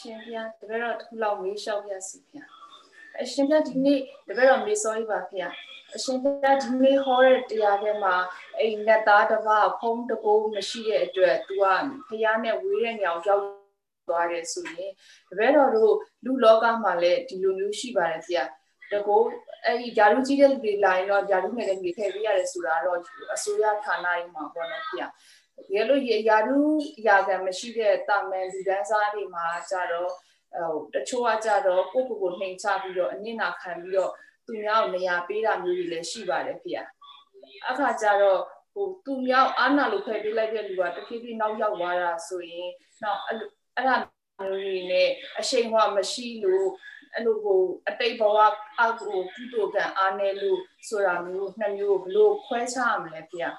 ရှင်ဗျာတပည့်တော်တစ်ခုလောက်မေးလျှောက်ပြစီဗျာအရှင်ဗျာဒီနေ့တပည့်တော်မေးစောကြီးပါဗျာအရှင်ဗျာဒီနေ့ဟောတဲ့တရားထဲမှာအိမ်နဲ့သားတစ်ပါးဖုံးတကိုးမရှိတဲ့အတွက် तू ကဖះနဲ့ဝေးတဲ့ညောင်ရောက်သွားတယ်ဆိုရင်တပည့်တော်တို့လူလောကမှာလည်းဒီလိုမျိုးရှိပါတယ်ဗျာတကောအဲ့ဒီဂျာရုကြီးတဲ့လူတွေလာရင်တော့ဂျာရုငယ်တဲ့လူတွေထည့်ပေးရတယ်ဆိုတာတော့အစိုးရဌာနတွေမှာပေါ့နော်ဗျာ ဒီလိုရာထူးရာခံမရှိတဲ့တာမန်လူဒန်းစားတွေမှာကြတော့ဟိုတချို့ကကြတော့ကိုကိုကိုနှိမ်ချပြီးတော့အနစ်နာခံပြီးတော့သူများကိုနေရာပေးတာမျိုးတွေလည်းရှိပါတယ်ဖေ။အခါကျတော့ဟိုသူများအာနာလို့ဖယ်ပေးလိုက်တဲ့လူကတဖြည်းဖြည်းနောက်ရောက်သွားတာဆိုရင်တော့အဲ့အဲ့ဒါမျိုးတွေနဲ့အရှိန်ဟောမရှိလို့အဲ့လိုကိုအတိတ်ဘဝအကူကုသိုလ်ကံအားနေလို့ဆိုတာမျိုးနှစ်မျိုးဘလို့ခွဲခြားရမလဲဖေ။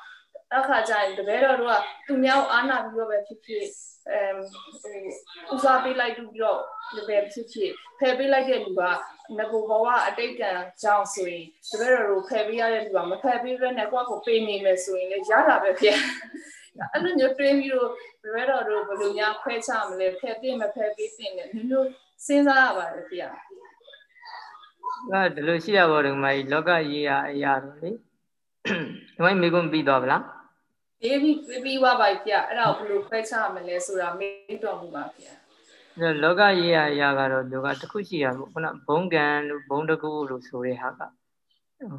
အခါကျရင်တပည့်တော်တို့ကသူများအားနာပြီးတော့ပဲဖြစ်ဖြစ်အမ်ဟိုဦးစားပေးလိုက်ပြီးတော့ဒီပဲဖြစ်ဖြစ်ဖယ်ပေးလိုက်တဲ့လူကငကိုဘဝအတိတ်ကံကြောင့်ဆိုရင်တပည့်တော်တို့ဖယ်ပေးရတဲ့လူကမဖယ်ပေးဘဲနဲ့ကိုယ့်ကိုပေးနေမယ်ဆိုရင်လည်းရတာပဲဖြစ်အဲ့လိုမျိုးတွေးပြီးတော့တပည့်တော်တို့ဘယ်လိုများခွဲခြားမလဲဖယ်ပေးမဖယ်ပေးတင်တယ်မျိုးမျိုးစဉ်းစားရပါတယ်ဖြစ်ကဒီလိုရှိရပါတော့ဒီလောကကြီးရာအရာတော့လေဒီမိုင်းမိကုန်းပြီးသွားဗလား အေးပြီးပြီးသွားပါဗျအဲ့ဒါကိုဘယ်လိုခွဲခြားမလဲဆိုတာမေးတော်မူပါဗျအဲ့လောကရေးရအရာကတော့သူကတခုရှိရပေါ့ခုနဘုံကံလို့ဘုံတကူလို့ဆိုတဲ့ဟာက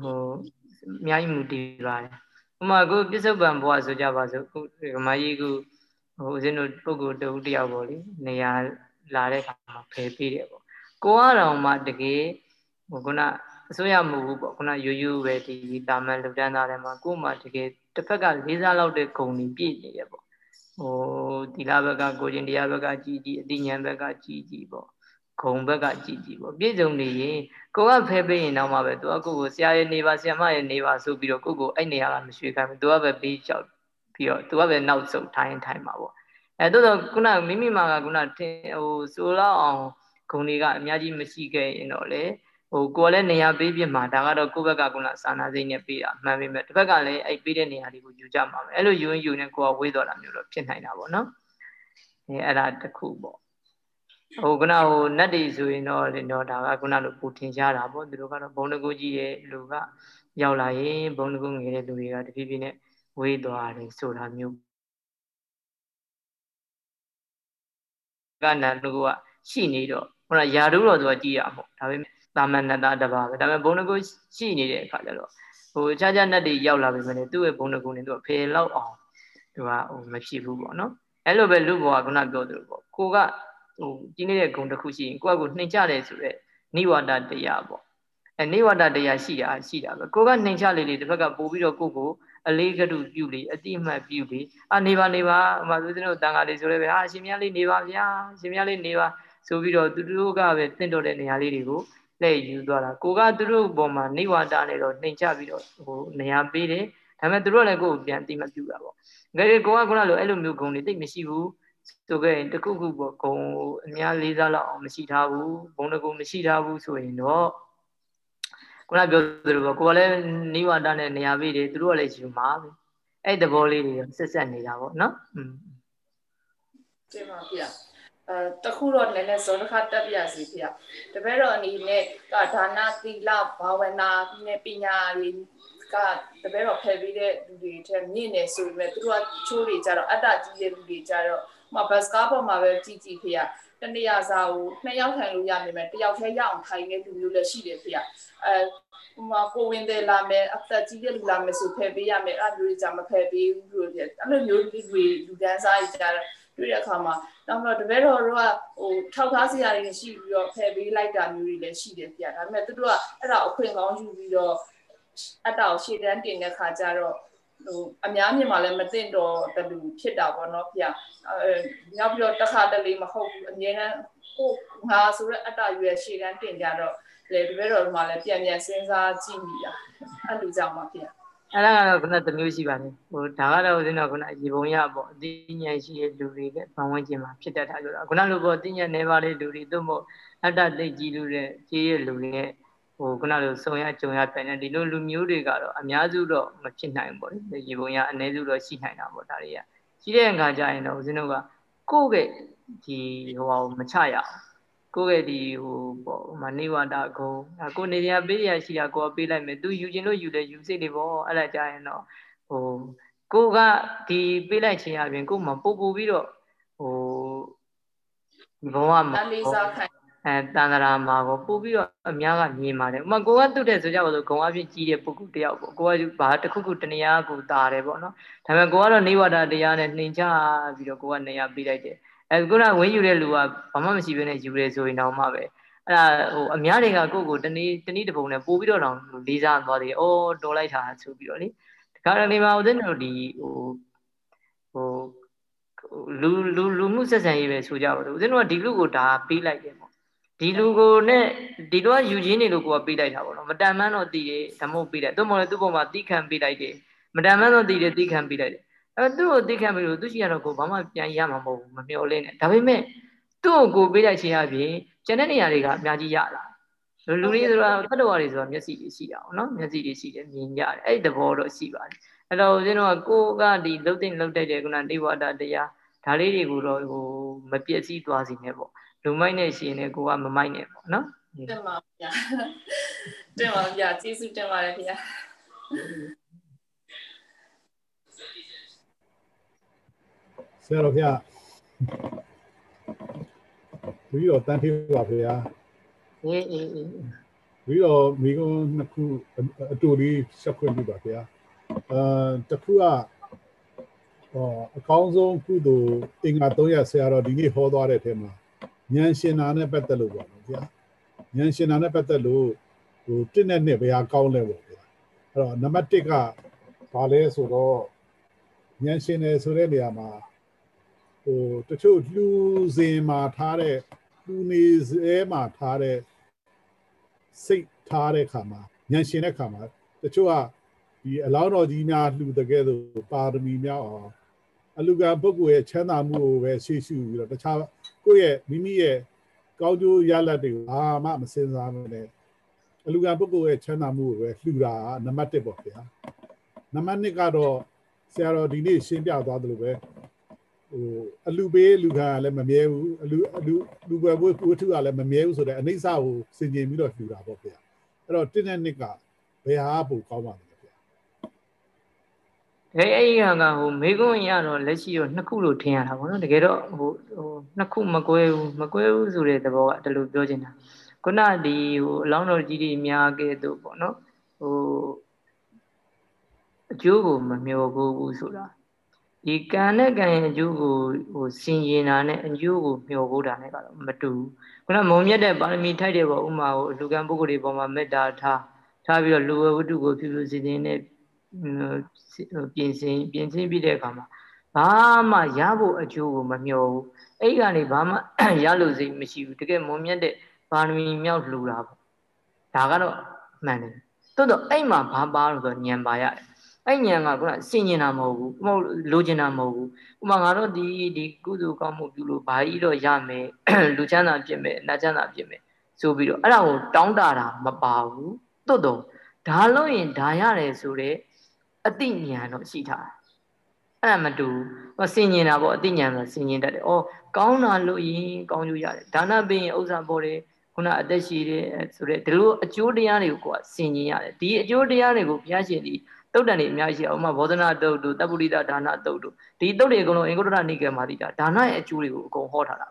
ဟိုအများကြီးမူတည်ပါတယ်ဥမာကိုပြစ္ဆုတ်ပံဘဝဆိုကြပါစို့ခုဓမ္မကြီးကဟိုဦးဇင်းတို့ပုဂ္ဂိုလ်တဦးတယောက်ပေါ့လေနေရာလာတဲ့ခါမှာဖယ်ပေးတယ်ပေါ့ကိုကတော့မှတကယ်ဟိုခုန အစိုးရမဟုတ်ဘူးပေါ့ခုနရိုးရိုးပဲဒီတာမန်လူတန်းသားတွေမှာကို့မှာတကယ်တစ်ဖက်ကလေးစားလောက်တဲ့ဂုဏ်တွေပြည့်နေရပေါ့ဟိုဒီလာဘက်ကကိုချင်းတရားဘက်ကကြီးကြီးအတိညာဘက်ကကြီးကြီးပေါ့ဂုံဘက်ကကြီးကြီးပေါ့ပြည့်စုံနေရင်ကိုကဖဲပေးရင်တော့မှပဲသူကကိုကိုဆရာရဲ့နေပါဆရာမရဲ့နေပါဆိုပြီးတော့ကိုကိုအဲ့နေရာကမရွှေခိုင်းဘူးသူကပဲပြီးချောက်ပြီးတော့သူကပဲနောက်ဆုတ်ထိုင်းထိုင်းမှာပေါ့အဲတိုးတော့ခုနမိမိမှာကခုနထင်ဟိုဆိုလောက်အောင်ဂုံတွေကအများကြီးမရှိခဲ့ရင်တော့လေ ဟိုကိုယ်လည်းနေရာပေးပြမှာဒါကတော့ကိုယ့်ဘက်ကကုလားစာနာစိတ်နဲ့ပေးတာမှန်ပေမဲ့တစ်ဖက်ကလည်းအဲ့ပေးတဲ့နေရာတွေကိုယူကြမှာပဲအဲ့လိုယူရင်ယူရင်ကိုယ်ကဝေးတော်တာမျိုးတော့ဖြစ်နိုင်တာပေါ့နော်အဲအဲ့ဒါတစ်ခုပေါ့ဟိုကနဟိုနတ်တွေဆိုရင်တော့တော့ဒါကခုနလိုပူထင်ရှားတာပေါ့သူတို့ကတော့ဘုံတကူကြီးရဲ့လူကရောက်လာရင်ဘုံတကူငယ်တဲ့လူတွေကတဖြည်းဖြည်းနဲ့ဝေးသွားတယ်ဆိုတာမျိုးကနတ်လူကရှိနေတော့ဟိုကယာတို့တော့သူကကြည်ရမို့ဒါပေမဲ့ သာမန်နတ်သားတစ်ပါးပဲဒါပေမဲ့ဘုံတကူရှိနေတဲ့အခါကျတော့ဟိုခြားခြားနတ်တွေရောက်လာပြီမလဲသူ့ရဲ့ဘုံတကူနဲ့သူကဖေလောက်အောင်သူကဟိုမဖြစ်ဘူးပေါ့နော်အဲ့လိုပဲလူဘဝကခုနပြောသလိုပေါ့ကိုကဟိုကြီးနေတဲ့ဂုံတစ်ခုရှိရင်ကိုကကိုနှိမ်ချတယ်ဆိုတော့နိဝါဒတရားပေါ့အဲနိဝါဒတရားရှိတာရှိတာပဲကိုကနှိမ်ချလေလေတစ်ဖက်ကပို့ပြီးတော့ကိုကိုအလေးကတုပြုလေအတိအမှတ်ပြုလေအာနေပါနေပါဟိုမှာသူတို့တန်ခါလေးဆိုလည်းပဲဟာရှင်မြတ်လေးနေပါဗျာရှင်မြတ်လေးနေပါဆိုပြီးတော့သူတို့ကပဲတင့်တော်တဲ့နေရာလေးတွေကို လှည့်ယူသွားတာကိုကသူတို့ပေါ်မှာနေဝါဒနဲ့တော့နှိမ်ချပြီးတော့ဟိုနေရာပေးတယ်ဒါပေမဲ့သူတို့လည်းကိုယ်ပြန်တိမပြူတာပေါ့ငယ်ကိုကခုနလိုအဲ့လိုမျိုးဂုံတွေတိတ်မရှိဘူးဆိုခဲ့ရင်တခုခုပေါ့ဂုံအများလေးစားလောက်အောင်မရှိထားဘူးဘုံတကူမရှိထားဘူးဆိုရင်တော့ခုနပြောသလိုပေါ့ကိုကလည်းနိဝါဒနဲ့နေရာပေးတယ်သူတို့ကလည်းယူမှာပဲအဲ့သဘောလေးတွေဆက်ဆက်နေတာပေါ့နော်อืมတင်ပါဗျာ အဲတခုတော့နည်းနည်းစောတစ်ခါတက်ပြစီဖေတပည့်တော်အနေနဲ့ကဒါနသီလဘာဝနာနဲ့ပညာတွေကတပည့်တော်ဖယ်ပြီးတဲ့လူတွေထက်မြင့်နေဆိုပေမဲ့သူတို့ကချိုးတွေကြတော့အတ္တကြီးတဲ့လူတွေကြတော့မဘတ်စကားပေါ်မှာပဲကြည်ကြည်ဖေတနေရာစာကိုနှစ်ယောက်ထိုင်လို့ရနေမယ်တယောက်တည်းရအောင်ထိုင်နေလူမျိုးလည်းရှိတယ်ဖေအဲဟိုမှာကိုဝင်တယ်လာမယ်အသက်ကြီးတဲ့လူလာမယ်ဆိုဖယ်ပေးရမယ်အဲ့လိုတွေကြမဖယ်ပေးဘူးလို့ပြအဲ့လိုမျိုးလူတွေလူဒန်းစားကြီးကြတော့ တွေ့တဲ့အခါမှာနောက်တော့တပည့်တော်တို့ကဟိုထောက်ထားစရာတွေရှိပြီးတော့ဖယ်ပေးလိုက်တာမျိုးတွေလည်းရှိတယ်ပြဒါပေမဲ့သူတို့ကအဲ့ဒါအခွင့်ကောင်းယူပြီးတော့အတောက်ရှေ့တန်းတင်တဲ့ခါကျတော့ဟိုအများမြင်မှလည်းမသိတော့တလူဖြစ်တာပေါ့နော်ဗျအဲနောက်ပြီးတော့တစ်ခါတလေမဟုတ်ဘူးအမြဲတမ်းကိုငါဆိုရက်အတရွယ်ရှေ့တန်းတင်ကြတော့လေတပည့်တော်တို့မှလည်းပြန်ပြန်စဉ်းစားကြည့်မိတာအဲ့လိုကြောင့်ပါဗျ အဲ့ဒါကတော့ခုနတစ်မျိုးရှိပါတယ်ဟိုဒါကတော့ဦးဇင်းတော်ခုနရေပုံရပေါ့အသိဉာဏ်ရှိတဲ့လူတွေနဲ့ပတ်ဝန်းကျင်မှာဖြစ်တတ်တာဆိုတာခုနလိုပေါ့အသိဉာဏ်နေပါတဲ့လူတွေသို့မဟုတ်အတ္တသိကြီးလူတဲ့ကြီးရဲ့လူတွေနဲ့ဟိုခုနလိုစုံရကြုံရပြန်နေဒီလိုလူမျိုးတွေကတော့အများစုတော့မဖြစ်နိုင်ဘူးပေါ့လေရေပုံရအ ਨੇ စုတော့ရှိနိုင်တာပေါ့ဒါတွေကရှိတဲ့အခါကျရင်တော့ဦးဇင်းတို့ကကိုယ့်ရဲ့ဒီဟိုဟာမချရအောင် ကိုယ့်ရဲ့ဒီဟိုပေါ့မနေဝတာကုံကိုနေရပေးရရှိတာကိုပေးလိုက်မယ်သူယူခြင်းလို့ယူတယ်ယူစိတ်တွေပေါ့အဲ့ဒါကြရင်တော့ဟိုကိုကဒီပေးလိုက်ခြင်းအပြင်ကိုမှပို့ပို့ပြီးတော့ဟိုဘဝမှာလေးစားခံအဲတန်တရာမှာကိုပို့ပြီးတော့အများကမြင်ပါတယ်ဥမာကိုကတုတ်တဲ့ဆိုကြပါစို့ဂုံအဖြစ်ကြီးတဲ့ပုဂ္ဂိုလ်တယောက်ပေါ့ကိုကဘာတစ်ခုခုတနေရာကိုတာတယ်ပေါ့နော်ဒါပေမဲ့ကိုကတော့နေဝတာတရားနဲ့နှိမ်ချပြီးတော့ကိုကနေရာပေးလိုက်တယ် အဲခုနဝင်းယူတဲ့လူကဘာမှမရှိဘဲနဲ့ယူတယ်ဆိုရင်တော့မှပဲအဲ့ဒါဟိုအများတွေကကိုယ့်ကိုတနည်းတနည်းတစ်ပုံနဲ့ပို့ပြီးတော့တော့လေးစားသွားတယ်။အော်တော်လိုက်တာဆိုပြီးတော့လေ။ဒီခါရနေမှာဦးဇင်းတို့ဒီဟိုဟိုလူလူလူမှုဆက်ဆံရေးပဲဆိုကြပါတော့ဦးဇင်းတို့ကဒီလူကိုဒါပေးလိုက်တယ်ပေါ့။ဒီလူကိုနဲ့ဒီလူကယူချင်းနေလို့ကိုကပေးလိုက်တာပေါ့နော်။မတန်မှန်းတော့တည်တယ်ဓမ္မပေးတယ်။သူ့မော်လည်းသူ့ပေါ်မှာတိခံပေးလိုက်တယ်။မတန်မှန်းတော့တည်တယ်တိခံပေးလိုက်တယ် အဲသူ့ကိုသိခံပြီးလို့သူရှိရတော့ကိုဘာမှပြန်ရမှာမဟုတ်ဘူးမမျော်လင့်နဲ့ဒါပေမဲ့သူ့ကိုကိုပေးလိုက်ခြင်းအပြင်ကျန်တဲ့နေရာတွေကအများကြီးရလာလူလူတွေဆိုတာတတ္တဝါတွေဆိုတာမျက်စိတွေရှိတာအောင်နော်မျက်စိတွေရှိတယ်မြင်ကြတယ်အဲ့ဒီသဘောတော့ရှိပါတယ်အဲ့တော့ဦးဇင်းတို့ကကိုကဒီလှုပ်တဲ့လှုပ်တဲ့ကုဏနေဝတာတရားဒါလေးတွေကိုတော့ဟိုမပြည့်စည်သွားစီနဲ့ပေါ့လူမိုက်နဲ့ရှင်နဲ့ကိုကမမိုက်နဲ့ပေါ့နော်တင်ပါဗျာတင်ပါဗျာကျေးဇူးတင်ပါတယ်ဗျာ ဆရာတော်ဖျားပြီးတော့တန်းသေးပါဗျာအေးအေးအေးပြီးတော့မိကုန်းနှစ်ခုအတူလေးဆက်ခွင့်ပြပါဗျာအာတခုကဟောအကောင်းဆုံးကုသိုလ်အင်္ဂါ300ဆရာတော်ဒီနေ့ဟောသွားတဲ့အထက်မှာဉာဏ်ရှင်နာနဲ့ပတ်သက်လို့ပေါ့နော်ဗျာဉာဏ်ရှင်နာနဲ့ပတ်သက်လို့ဟိုတစ်နဲ့နှစ်ဘယ်ဟာကောင်းလဲပေါ့ဗျာအဲ့တော့နံပါတ်1ကဘာလဲဆိုတော့ဉာဏ်ရှင်တယ်ဆိုတဲ့နေရာမှာ ဟိုတချို့လှူစင်မှာထားတဲ့လှူနေစဲမှာထားတဲ့စိတ်ထားတဲ့ခါမှာညံရှင်တဲ့ခါမှာတချို့ကဒီအလောင်းတော်ကြီးများလှူတဲ့ကဲ့သို့ပါရမီများအောင်အလူကပုဂ္ဂိုလ်ရဲ့ချမ်းသာမှုကိုပဲရှေ့ရှုပြီးတော့တခြားကိုယ့်ရဲ့မိမိရဲ့ကောင်းကျိုးရလဒ်တွေကိုဘာမှမစင်စားမနဲ့အလူကပုဂ္ဂိုလ်ရဲ့ချမ်းသာမှုကိုပဲလှူတာနံပါတ်1ပေါ့ဗျာနံပါတ်2ကတော့ဆရာတော်ဒီနေ့ရှင်းပြသွားသလိုပဲ ဟိုအလူပေးလူခံကလည်းမမြဲဘူးအလူအလူလူပွဲဝတ္ထုကလည်းမမြဲဘူးဆိုတော့အနိစ္စကိုစင်ကြင်ပြီးတော့လှူတာပေါ့ဗျာအဲ့တော့တင်းတဲ့နှစ်ကဘယ်ဟာပိုကောင်းပါလဲဗျာအဲအဲ့ဒီဟာကဟိုမေကွန်းရတော့လက်ရှိတော့နှစ်ခုလို့ထင်ရတာပေါ့နော်တကယ်တော့ဟိုဟိုနှစ်ခုမကွဲဘူးမကွဲဘူးဆိုတဲ့သဘောကတလူပြောချင်တာခုနဒီဟိုအလောင်းတော်ကြီးတွေများခဲ့သူပေါ့နော်ဟိုအကျိုးကိုမမျှော်ဘူးဆိုတာ ဒီကံနဲ့ကံရဲ့အကျိုးကိုဟိုစင်ရင်တာနဲ့အကျိုးကိုမျှော်ဖို့တာနဲ့ကတော့မတူဘူးခုနမုံမြတ်တဲ့ပါရမီထိုက်တဲ့ပေါ့ဥမာဟိုလူကံပုဂ္ဂိုလ်တွေပေါ်မှာမေတ္တာထားထားပြီးတော့လူဝဝတ္ထုကိုဖြူဖြူစင်စင်နဲ့ပြင်ဆင်ပြင်ဆင်ပြီးတဲ့အခါမှာဘာမှရဖို့အကျိုးကိုမမျှော်ဘူးအဲ့ကနေဘာမှရလို့စိတ်မရှိဘူးတကယ်မုံမြတ်တဲ့ပါရမီမြောက်လှူတာပေါ့ဒါကတော့မှန်တယ်တိုးတော့အဲ့မှာဘာပါလို့ဆိုညံပါရတယ် အဲ့ညံကခုနစင်ကျင်တာမဟုတ်ဘူးမဟုတ်လိုချင်တာမဟုတ်ဘူးဥပမာငါတို့ဒီဒီကုသိုလ်ကောင်းမှုပြုလို့ဘာကြီးတော့ရမယ်လူချမ်းသာဖြစ်မယ်နတ်ချမ်းသာဖြစ်မယ်ဆိုပြီးတော့အဲ့ဒါကိုတောင်းတတာမပါဘူးတွတ်တော့ဒါလို့ရင်ဒါရတယ်ဆိုတော့အတိညာတော့ရှိထားအဲ့ဒါမတူဘူးစင်ကျင်တာပေါ့အတိညာဆိုစင်ကျင်တတ်တယ်ဩကောင်းတာလို့ရင်ကောင်းကျိုးရတယ်ဒါနပေးရင်ဥစ္စာပေါ်တယ်ခုနအသက်ရှိတယ်ဆိုတဲ့ဒီလိုအကျိုးတရားတွေကိုကိုယ်ကစင်ကျင်ရတယ်ဒီအကျိုးတရားတွေကိုဘုရားရှင်ဒီ တုတ်တန်တွေအများကြီးရှိအောင်ဥမာဘောဓနာတုတ်တို့တပ်ပုရိသဒါနတုတ်တို့ဒီတုတ်တွေအကုန်လုံးအင်္ဂုတ္တရနိကေမှာတိတာဒါနရဲ့အကျိုးတွေကိုအကုန်ဟောထားတာ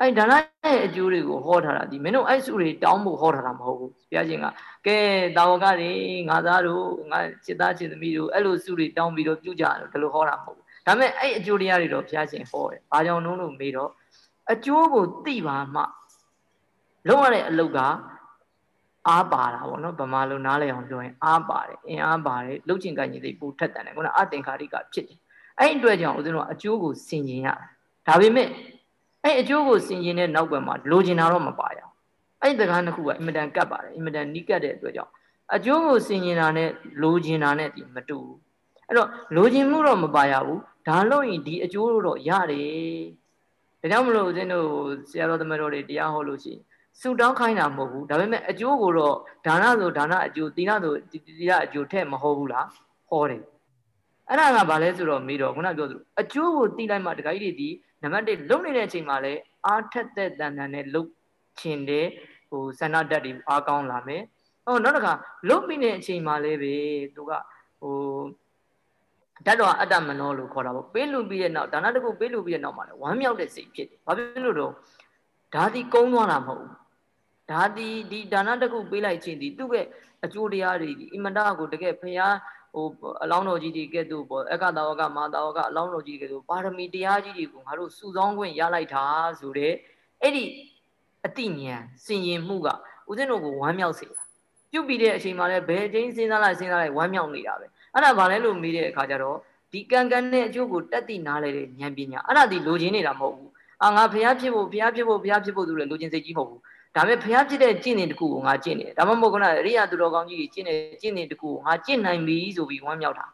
အဲ့ဒါနရဲ့အကျိုးတွေကိုဟောထားတာဒီမင်းတို့အဲ့စုတွေတောင်းဖို့ဟောထားတာမဟုတ်ဘူးဘုရားရှင်ကကဲတာဝကတွေငါသားတို့ငါจิตသားจิตသမီးတို့အဲ့လိုစုတွေတောင်းပြီးတော့ပြုကြတယ်ဒီလိုဟောတာမဟုတ်ဘူးဒါပေမဲ့အဲ့အကျိုးတရားတွေတော့ဘုရားရှင်ဟောတယ်ဘာကြောင့်လို့မေးတော့အကျိုးကိုသိပါမှလုံးဝတဲ့အလုတ်က အားပါတာပေါ့နော်ဗမာလိုနားလည်အောင်ပြောရင်အားပါတယ်အင်အားပါတယ်လှုပ်ချင်ကြင်တွေပိုထက်တန်တယ်ခုနအသင်္ခါရိကဖြစ်တယ်အဲ့ဒီအတွက်ကြောင့်ဦးဇင်းတို့အကျိုးကိုဆင်ခြင်ရတာဒါပေမဲ့အဲ့အကျိုးကိုဆင်ခြင်တဲ့နောက်ွယ်မှာလိုချင်တာတော့မပါရအောင်အဲ့ဒီတကားနှစ်ခုကအင်မတန်ကတ်ပါတယ်အင်မတန်နီးကတ်တဲ့အတွက်ကြောင့်အကျိုးကိုဆင်ခြင်တာနဲ့လိုချင်တာနဲ့ဒီမတူဘူးအဲ့တော့လိုချင်မှုတော့မပါရဘူးဒါလို့ရင်ဒီအကျိုးတော့ရတယ်ဒါကြောင့်မလို့ဦးဇင်းတို့ဆရာတော်သမတော်တွေတရားဟောလို့ရှိရင် ဆူတောင်းခိုင်းတာမဟုတ်ဘူးဒါပေမဲ့အကျိုးကိုတော့ဒါနဆိုဒါနအကျိုးသီလဆိုသီလအကျိုးထက်မဟုတ်ဘူးလားဟောတယ်အဲ့ဒါကဘာလဲဆိုတော့မေးတော့ခုနပြောသလိုအကျိုးကိုသိလိုက်မှတခါကြီးတွေဒီနံပါတ်1လုံနေတဲ့အချိန်မှာလဲအားထက်တဲ့တန်တန်နဲ့လုံချင်တဲ့ဟိုစန္ဒတက်တွေအားကောင်းလာမယ်ဟောနောက်တစ်ခါလုံပြီးတဲ့အချိန်မှာလဲပဲသူကဟိုဓာတ်တော်အတ္တမနောလို့ခေါ်တာပေါ့ပေးလူပြီးတဲ့နောက်ဒါနတကုပေးလူပြီးတဲ့နောက်မှာလဲဝမ်းမြောက်တဲ့စိတ်ဖြစ်တယ်ဘာဖြစ်လို့တော့ဒါဒီကုန်းသွားတာမဟုတ်ဘူး ဒါဒီဒီဒါနတကုပေးလိုက်ခြင်းဒီသူ့ရဲ့အကျိုးတရားတွေဒီအင်မတကိုတကယ်ဖျားဟိုအလောင်းတော်ကြီးတွေကဲ့သို့ပေါ့အက္ခတာဝကမာတာဝကအလောင်းတော်ကြီးတွေကဲ့သို့ပါရမီတရားကြီးတွေကိုငါတို့စုဆောင်းခွင့်ရလိုက်တာဆိုတဲ့အဲ့ဒီအတိညာစင်ရင်မှုကဦးဇင်းတို့ကိုဝမ်းမြောက်စေတာပြုတ်ပြီးတဲ့အချိန်မှာလည်းဘယ်အချိန်စဉ်းစားလိုက်စဉ်းစားလိုက်ဝမ်းမြောက်နေတာပဲအဲ့ဒါဘာလဲလို့မေးတဲ့အခါကျတော့ဒီကံကံနဲ့အကျိုးကိုတက်တည်နားလဲတဲ့ဉာဏ်ပညာအဲ့ဒါဒီလိုချင်နေတာမဟုတ်ဘူး အာငါဖျားဖြစ်ဖို့ဖျားဖြစ်ဖို့ဖျားဖြစ်ဖို့သူလည်းလိုချင်စိတ်ကြီးမဟုတ်ဘူးဒါပေမဲ့ဖျားဖြစ်တဲ့ကျင့်နေတခုကိုငါကျင့်နေဒါမှမဟုတ်ကနရိယာသူတော်ကောင်းကြီးကျင့်နေကျင့်နေတခုကိုငါကျင့်နိုင်ပြီဆိုပြီးဝမ်းမြောက်တာ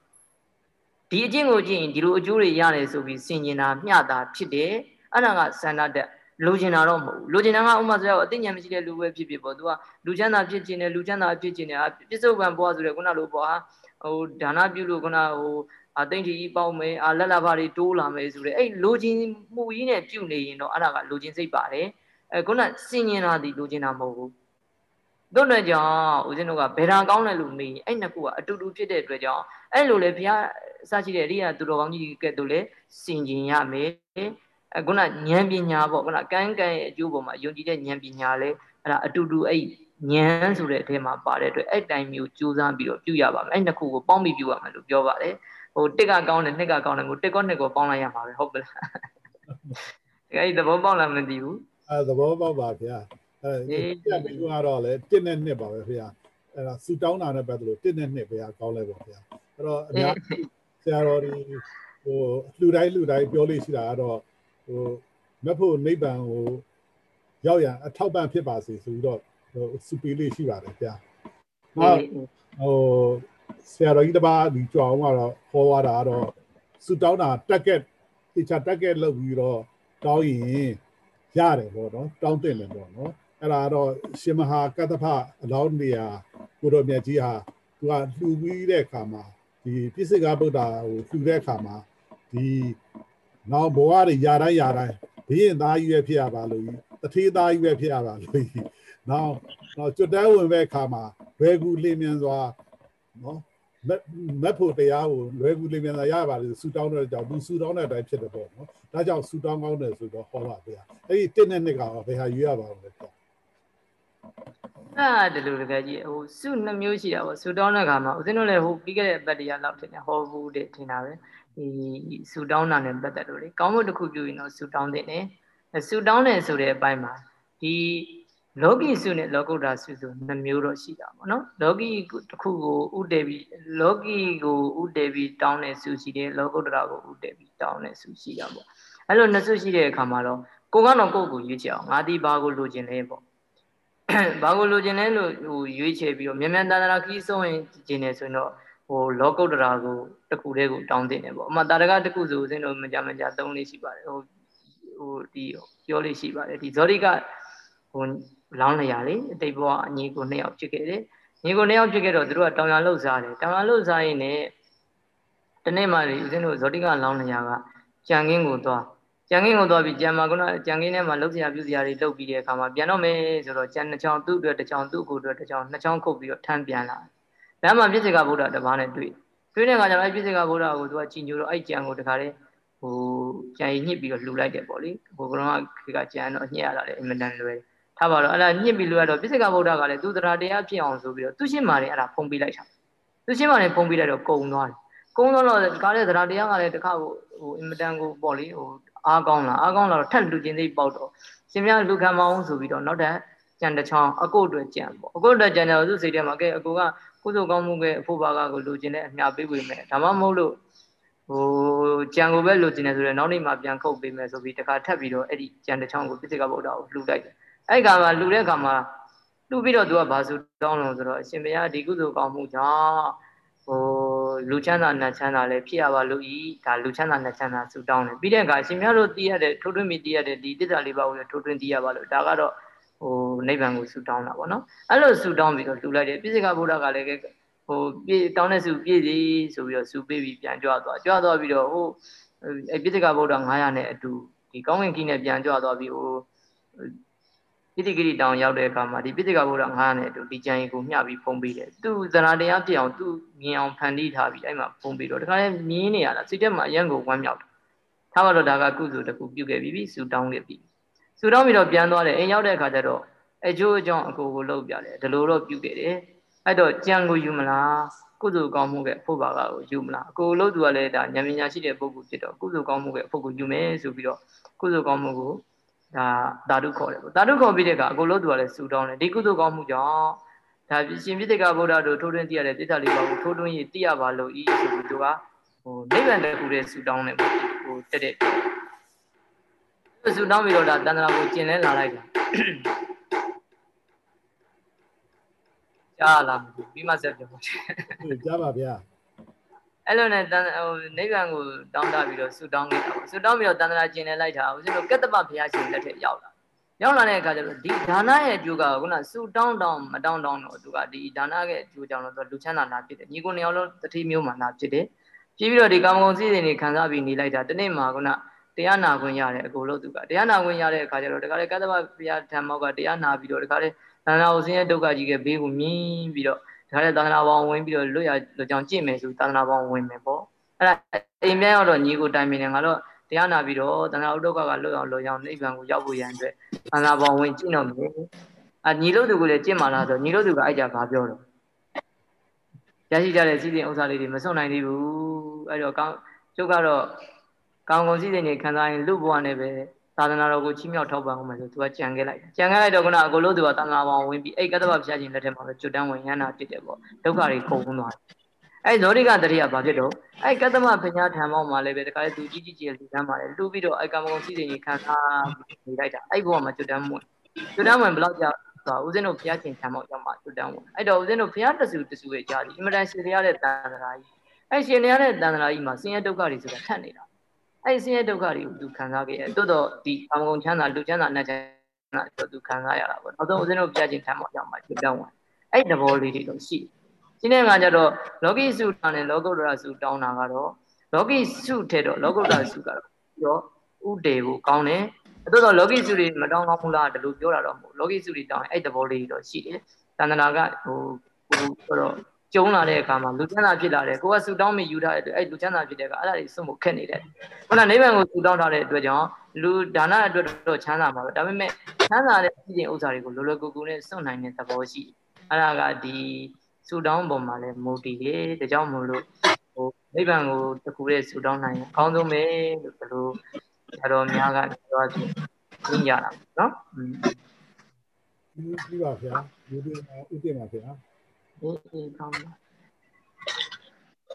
ဒီအကျင့်ကိုကျင့်ရင်ဒီလိုအကျိုးတွေရတယ်ဆိုပြီးဆင်ញင်တာမျှတာဖြစ်တယ်အဲ့ဒါကစန္ဒတက်လိုချင်တာတော့မဟုတ်ဘူးလိုချင်တာကဥမာဆိုတော့အသိဉာဏ်မရှိတဲ့လူပဲဖြစ်ဖြစ်ပေါ့သူကလူချမ်းသာဖြစ်ခြင်းနဲ့လူချမ်းသာဖြစ်ခြင်းနဲ့ပြစ္ဆုတ်ပံဘွားဆိုတဲ့ခုနလိုပေါ့ဟာဟိုဒါနပြုလို့ခုနဟို အသိဉ္စီပေါက်မယ်အလက်လာပါတွေတိုးလာမယ်ဆိုတဲ့အဲ့လိုချင်မှုကြီးနဲ့ပြုနေရင်တော့အဲ့ဒါကလိုချင်စိတ်ပါတယ်အဲခုနစင်ញင်တာဒီလိုချင်တာမဟုတ်ဘူးတို့တဲ့ကြောင့်ဦးဇင်းတို့ကဘယ်တာကောင်းတယ်လို့မေးအဲ့နှစ်ခုကအတူတူဖြစ်တဲ့အတွက်ကြောင့်အဲ့လိုလေဘုရားစရှိတဲ့ရိယာသူတော်ကောင်းကြီးကဲ့သို့လေစင်ញင်ရမယ်အဲခုနဉာဏ်ပညာပေါ့ခုနကန်းကန်းရဲ့အကျိုးပေါ်မှာယုံကြည်တဲ့ဉာဏ်ပညာလေအဲ့ဒါအတူတူအဲ့ဉာဏ်ဆိုတဲ့အထဲမှာပါတဲ့အတွက်အဲ့တိုင်းမျိုးကြိုးစားပြီးတော့ပြုရပါမယ်အဲ့နှစ်ခုကိုပေါင်းပြီးပြုရမယ်လို့ပြောပါတယ် ဟိုတစ်ကကောင်းတယ်နှစ်ကကောင်းတယ်ကိုတစ်ကောနှစ်ကောပေါင်းလိုက်ရမှာပဲဟုတ်ပလားအဲ့ဒီသဘောပေါက်လားမသိဘူးအဲသဘောပေါက်ပါဗျာအဲပြပြီးတော့လည်းတစ်နဲ့နှစ်ပါပဲဗျာအဲ့ဒါစူတောင်းတာနဲ့ပတ်သက်လို့တစ်နဲ့နှစ်ဗျာကောင်းလဲပါဗျာအဲ့တော့အများဆရာတော်ဒီဟိုလူတိုင်းလူတိုင်းပြောလို့ရှိတာကတော့ဟိုမဖို့နိဗ္ဗာန်ကိုရောက်ရန်အထောက်ပံ့ဖြစ်ပါစေဆိုပြီးတော့ဟိုစူပီလေးရှိပါတယ်ဗျာနောက်ဟို ဆရာတော်ကြီးတပါးဒီကြွအောင်ကတော့ဟောသွားတာကတော့စူတောင်းတာတက်ကက်တခြားတက်ကက်လုပ်ပြီးတော့တောင်းရင်ရတယ်ပေါ့နော်တောင်းတင်တယ်ပေါ့နော်အဲ့ဒါတော့ရှင်မဟာကတ္တဖအလောင်းနေရာကိုတော်မြတ်ကြီးဟာသူကလှူပြီးတဲ့အခါမှာဒီပြစ္ဆေကဗုဒ္ဓကိုလှူတဲ့အခါမှာဒီနောက်ဘဝတွေຢာတိုင်းຢာတိုင်းဘင်းရင်သားကြီးပဲဖြစ်ရပါလို့တထေးသားကြီးပဲဖြစ်ရပါလို့နောက်နောက်ကျွတ်တဲဝင်တဲ့အခါမှာဘယ်ကူလင်းမြန်စွာ နော်မက်ဖို့တရားကိုလွယ်ကူလင်းမြန်စွာရပါလို့ဆူတောင်းတဲ့ကြောင့်သူဆူတောင်းတဲ့အတိုင်းဖြစ်တယ်ပေါ့နော်ဒါကြောင့်ဆူတောင်းကောင်းတယ်ဆိုတော့ဟောပါဗျာအဲ့ဒီတစ်နဲ့နှစ်ကဘယ်ဟာရွေးရပါ့မလဲပေါ့အဲ့ဒီလိုတကယ်ကြီးဟိုစုနှမျိုးရှိတာပေါ့ဆူတောင်းတဲ့ခါမှာဦးဇင်းတို့လည်းဟိုပြီးခဲ့တဲ့အပတ်တရားလောက်ထင်တယ်ဟောဘူးတဲ့ထင်တာပဲဒီဆူတောင်းတာနဲ့ပတ်သက်လို့လေကောင်းမှုတစ်ခုပြုရင်တော့ဆူတောင်းတဲ့နဲ့ဆူတောင်းတယ်ဆိုတဲ့အပိုင်းမှာဒီ လောကီစုနဲ့လောကုတ္တရာစုဆိုနှမျိုးတော့ရှိတာပေါ့နော်လောကီတစ်ခုကိုဥတည်ပြီးလောကီကိုဥတည်ပြီးတောင်းတဲ့စုရှိတယ်လောကုတ္တရာကိုဥတည်ပြီးတောင်းတဲ့စုရှိတာပေါ့အဲ့လိုနှစ်စုရှိတဲ့အခါမှာတော့ကိုကတော့ကိုယ့်ကိုရွေးချယ်အောင်ငါဒီဘာကိုလိုချင်လဲပေါ့ဘာကိုလိုချင်လဲလို့ဟိုရွေးချယ်ပြီးတော့မြန်မြန်တန်တရာခီးဆုံးရင်ကျင်နေဆိုရင်တော့ဟိုလောကုတ္တရာကိုတစ်ခုတည်းကိုတောင်းတင်တယ်ပေါ့အမှတာရကတစ်ခုဆိုဦးဇင်းတို့မကြမကြသုံးလေးရှိပါတယ်ဟိုဟိုဒီပြောလေးရှိပါတယ်ဒီဇောရိကဟို လောင်းလျာလေအတိတ်ဘဝအညီကိုနှစ်ယောက်ဖြစ်ခဲ့တယ်ညီကိုနှစ်ယောက်ဖြစ်ခဲ့တော့သူတို့ကတောင်ရလှုပ်စားတယ်တောင်ရလှုပ်စားရင်လည်းတနေ့မှလေဦးဇင်းတို့ဇောတိကလောင်းလျာကကြံကင်းကိုသွားကြံကင်းကိုသွားပြီးကြံမှာကကြံကင်းထဲမှာလှုပ်စရာပြုစရာတွေလှုပ်ပြီးတဲ့အခါမှာပြန်တော့မယ်ဆိုတော့ကြံနှစ်ချောင်းသူ့အတွက်တစ်ချောင်းသူ့ကိုယ်အတွက်တစ်ချောင်းနှစ်ချောင်းခုတ်ပြီးတော့ထမ်းပြန်လာလမ်းမှာပြည့်စေကဗုဒ္ဓတပားနဲ့တွေ့တွေ့တဲ့အခါကျတော့အဲ့ပြည့်စေကဗုဒ္ဓကိုသူကကြည်ညိုတော့အဲ့ကြံကိုတခါလေဟိုကြံရညှစ်ပြီးတော့လှူလိုက်တယ်ပေါ့လေဟိုကတော့ခေကကြံတော့ညှစ်ရတာလေအင်မတန်လွယ် ထားပါတော့အဲ့ဒါညှစ်ပြီးလို့ရတော့ပြစ္ဆေကဗုဒ္ဓကလည်းသူတရားတရားဖြစ်အောင်ဆိုပြီးတော့သူရှင်းမာတယ်အဲ့ဒါဖုံးပေးလိုက်တာသူရှင်းမာတယ်ဖုံးပေးလိုက်တော့ကုံသွားတယ်ကုံသွားတော့ဒီကားတဲ့တရားတရားကလည်းတစ်ခါဟိုဟိုအင်မတန်ကိုပေါ့လေဟိုအားကောင်းလာအားကောင်းလာတော့ထက်လူချင်းစိတ်ပေါက်တော့ရှင်များလူခံမအောင်ဆိုပြီးတော့နောက်ထပ်ကြံတစ်ချောင်းအကုတ်အတွက်ကြံပေါ့အကုတ်အတွက်ကြံတယ်သူစိတ်ထဲမှာကဲအကူကကုသိုလ်ကောင်းမှုကအဖို့ဘာကကိုလူချင်းတဲ့အမြပေးပေးမယ်ဒါမှမဟုတ်လို့ဟိုကြံကိုပဲလူချင်းတယ်ဆိုတော့နောက်နေ့မှပြန်ခုတ်ပေးမယ်ဆိုပြီးတခါထပ်ပြီးတော့အဲ့ဒီကြံတစ်ချောင်းကိုပြစ္ဆေကဗုဒ္ဓကိုလှူလိုက်တယ် အဲ့ဒီကမှာလှူတဲ့အခါမှာလှူပြီးတော့သူကဘာဆိုတောင်းလို့ဆိုတော့အရှင်ဘုရားဒီကုသိုလ်ကောင်းမှုကြောင့်ဟိုလူချမ်းသာနတ်ချမ်းသာလည်းဖြစ်ရပါလို့ဤဒါလူချမ်းသာနတ်ချမ်းသာဆုတောင်းတယ်ပြီးတဲ့အခါရှင်များတို့သိရတဲ့ထိုးထွင်းမိသိရတဲ့ဒီတစ္ဆာလေးပါးကိုလည်းထိုးထွင်းသိရပါလို့ဒါကတော့ဟိုနိဗ္ဗာန်ကိုဆုတောင်းတာပေါ့နော်အဲ့လိုဆုတောင်းပြီးတော့လှူလိုက်တယ်ပြစ္ဆေကဗုဒ္ဓကလည်းဟိုပြေးတောင်းတဲ့စုပြေးစီဆိုပြီးတော့စုပေးပြီးပြန်ကြွသွားကြွသွားပြီးတော့ဟိုအဲပိဋကဗုဒ္ဓ900နဲ့အတူဒီကောင်းဝင်ကြီးနဲ့ပြန်ကြွသွားပြီးဟို ပိဋကဂိတောင်ရောက်တဲ့အခါမှာဒီပိဋကဗုဒ္ဓ900နဲ့အတူဒီကြံရီကိုမျှပြီးဖုံးပေးတယ်သူသရတရားပြအောင်သူမြင်အောင်ဖန်တီးထားပြီးအဲ့မှာဖုံးပေးတော့တခါလဲမြင်နေရတာစိတ်ထဲမှာအယံကိုဝမ်းမြောက်တယ်ထားပါတော့ဒါကကုသိုလ်တစ်ခုပြုခဲ့ပြီးပြီဆူတောင်းခဲ့ပြီဆူတောင်းပြီးတော့ပြန်သွားတယ်အိမ်ရောက်တဲ့အခါကျတော့အကျိုးအကြောင်းအကိုကိုလှုပ်ပြတယ်ဒီလိုတော့ပြုခဲ့တယ်အဲ့တော့ကြံကိုယူမလားကုသိုလ်ကောင်းမှုရဲ့ဖို့ပါကကိုယူမလားအကိုလှုပ်သူကလည်းဒါဉာဏ်ပညာရှိတဲ့ပုဂ္ဂိုလ်ဖြစ်တော့ကုသိုလ်ကောင်းမှုရဲ့ဖို့ကိုယူမယ်ဆိုပြီးတော့ကုသိုလ်ကောင်းမှုကို ဒါဓာတုခေါ်တယ်ပေါ့ဓာတုခေါ်ပြီးတဲ့အခါအကိုလှုပ်သူကလည်းဆူတောင်းတယ်ဒီကုသိုလ်ကောင်းမှုကြောင့်ဒါရှင်ပြိတ္တကဗုဒ္ဓတို့ထိုးထွင်းသိရတဲ့တိဋ္ဌလေးပါကိုထိုးထွင်းရသိရပါလို့ဤဆိုပြီးသူကဟိုနိဗ္ဗာန်တခုတည်းဆူတောင်းတယ်ပေါ့ဟိုတက်တဲ့ဆူတောင်းပြီးတော့ဒါတဏ္ဍာကိုကျင်လဲလာလိုက်တာကြားလာပြီးမှဆက်ပြောပါကြားပါဗျာ အဲ့လိုနဲ့တန်ဟိုနိဗ္ဗာန်ကိုတောင်းတပြီးတော့ဆူတောင်းခဲ့တာပေါ့ဆူတောင်းပြီးတော့တန်တရာကျင်လဲလိုက်တာဦးဇင်းတို့ကတ္တပဘုရားရှင်လက်ထက်ရောက်လာရောက်လာတဲ့အခါကျတော့ဒီဒါနရဲ့အကျိုးကခုနဆူတောင်းတောင်းမတောင်းတောင်းတော့သူကဒီဒါနရဲ့အကျိုးကြောင့်တော့လူချမ်းသာလာဖြစ်တယ်ညီကိုနှစ်ယောက်လုံးတတိမျိုးမှလာဖြစ်တယ်ပြီးပြီးတော့ဒီကာမဂုဏ်စည်းစိမ်တွေခံစားပြီးနေလိုက်တာတနေ့မှခုနတရားနာခွင့်ရတယ်အကိုလို့သူကတရားနာခွင့်ရတဲ့အခါကျတော့တခါလေကတ္တပဘုရားဓမ္မောကတရားနာပြီးတော့တခါလေသန္တာဝဆင်းရဲ့ဒုက္ခကြီးကဘေးကိုမြင်ပြီးတော့ ဒါလည်းသာသနာပေါင်းဝင်ပြီးတော့လွတ်ရလွတ်ကြောင်ကြည့်မယ်ဆိုသာသနာပေါင်းဝင်မယ်ပေါ့အဲ့ဒါအိမ်ပြန်တော့ညီကိုတိုင်ပင်နေငါတော့တရားနာပြီးတော့သန္တာဥဒုက္ခကလွတ်အောင်လွတ်အောင်နိဗ္ဗာန်ကိုရောက်ဖို့ရန်အတွက်သာသနာပေါင်းဝင်ကြည့်တော့မယ်အညီလို့သူကလည်းကြင့်မာလားဆိုညီလို့သူကအဲ့ကြဘာပြောတော့ရရှိကြတဲ့စီးစဉ်ဥစ္စာလေးတွေမစွန့်နိုင်သေးဘူးအဲ့တော့ကောင်းကျုပ်ကတော့ကောင်းကုန်စီးစဉ်တွေခံစားရင်လူဘဝနဲ့ပဲ သာသနာတော်ကိုချီးမြှောက်ထောက်ပံ့အောင်မယ်ဆိုသူကကြံခဲ့လိုက်ကြံခဲ့လိုက်တော့ခုနအကိုလို့သူကသာသနာပေါင်းဝင်ပြီးအဲ့ကတ္တဗဖျားခြင်းလက်ထက်မှာပဲကျွတ်တန်းဝင်ရဟနာဖြစ်တယ်ပေါ့ဒုက္ခတွေကုန်သွားတယ်အဲ့ဇောတိကတတိယဘာဖြစ်တော့အဲ့ကတ္တမဖညာထံမောက်မှာလည်းပဲတခါလေသူကြီးကြီးကျယ်လူတန်းပါလေလူပြီးတော့အဲ့ကမ္မကုံစီစဉ်ကြီးခံစားနေလိုက်တာအဲ့ဘောမှာကျွတ်တန်းဝင်ကျွတ်တန်းဝင်ဘလောက်ကြာဆိုဦးဇင်းတို့ဘုရားရှင်ထံမောက်ရောက်မှာကျွတ်တန်းဝင်အဲ့တော့ဦးဇင်းတို့ဘုရားတဆူတဆူရဲ့ကြားဒီအမတန်ရှင်ရတဲ့တန်တရာကြီးအဲ့ရှင်ရတဲ့တန်တရာကြီးမှာဆင်းရဲဒုက္ခတွေဆိုတာထပ်နေတာ အဲ့ဆင်းရဲဒုက္ခတွေကိုသူခံစားခဲ့တယ်တိုးတော့ဒီအမဂုံချမ်းသာလူချမ်းသာနဲ့ချမ်းသာတော့သူခံစားရတာပေါ့နောက်ဆုံးဦးဇင်းတို့ပြချင်းထမ်းပေါ်ရောက်မှကျွတ်တောင်းဝင်အဲ့သဘောလေးတွေတော့ရှိရှင်းတဲ့အခါကျတော့လောကီစုတောင်းတယ်လောကုတ္တရာစုတောင်းတာကတော့လောကီစုထဲတော့လောကုတ္တရာစုကတော့ပြီးတော့ဥတေကိုကောင်းတယ်တိုးတော့လောကီစုတွေမတောင်းကောင်းဘူးလားဒီလိုပြောတာတော့မဟုတ်လောကီစုတွေတောင်းရင်အဲ့သဘောလေးတွေတော့ရှိတယ်တဏ္ဍာကဟိုဟိုဆိုတော့ ကျုံလာတဲ့အခါမှာလူချမ်းသာဖြစ်လာတယ်ကိုကဆူတောင်းမိယူထားတဲ့အတွက်အဲ့လူချမ်းသာဖြစ်တဲ့အခါအဲ့ဒါတွေစွန့်ဖို့ခက်နေတယ်ခုနနိဗ္ဗာန်ကိုဆူတောင်းထားတဲ့အတွက်ကြောင့်လူဒါနအတွက်တော့ချမ်းသာမှာပဲဒါပေမဲ့ချမ်းသာတဲ့ပြည်ဥစ္စာတွေကိုလောလောကူကူနဲ့စွန့်နိုင်တဲ့သဘောရှိအဲ့ဒါကဒီဆူတောင်းပုံမှာလည်းမူတည်တယ်ဒါကြောင့်မို့လို့ဟိုနိဗ္ဗာန်ကိုတခုတည်းဆူတောင်းနိုင်ရင်အကောင်းဆုံးပဲလို့ဘယ်လိုဆရာတော်များကပြောဆိုသိကြတာနော်อืมဒီပါဗျာဒီဒီဥတည်ပါဗျာ အေးအေးကောင်းပါ